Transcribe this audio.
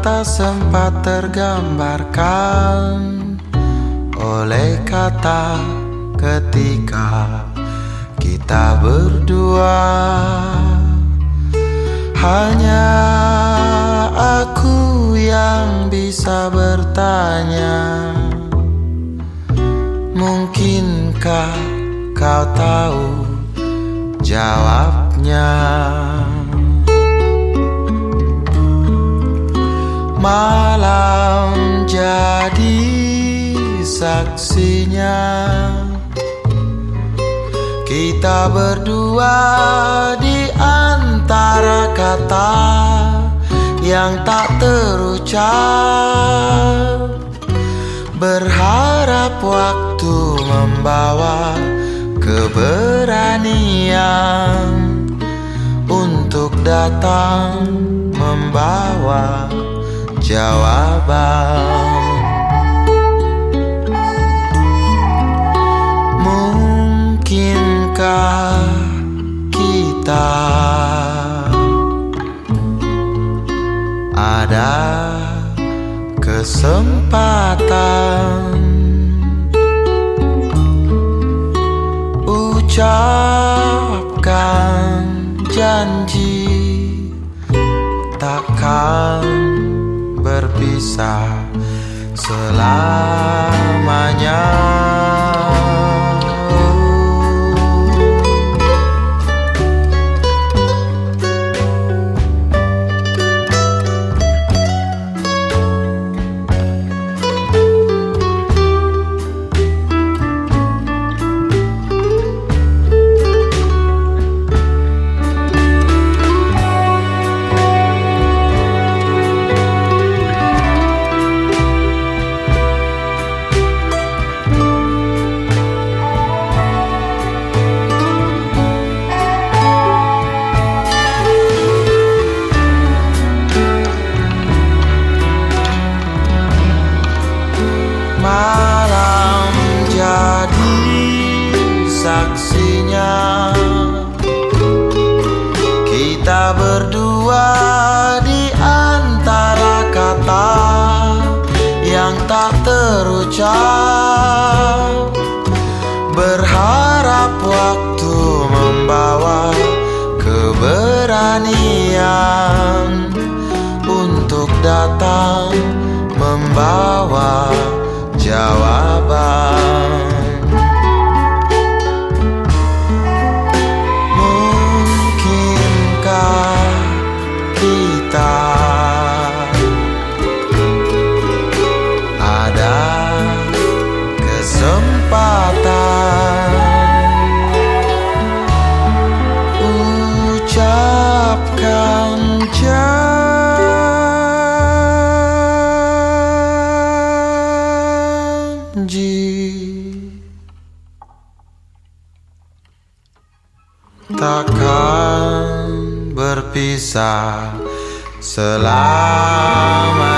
tak sempat tergambarkan oleh kata ketika kita berdua. Hanya aku yang bisa bertanya Mungkinkah kau tahu jawabnya Malam jadi saksinya. Kita berdua di antara kata yang tak terucap. Berharap waktu membawa keberanian Untuk datang membawa jawaban. Mungkinkah kita ada kesempatan Ucapkan janji takkan berpisah selamanya. Saksinya. Kita berdua di antara kata Yang tak terucap. Berharap waktu membawa keberanian Untuk datang membawa jawaban takkan berpisah selamanya.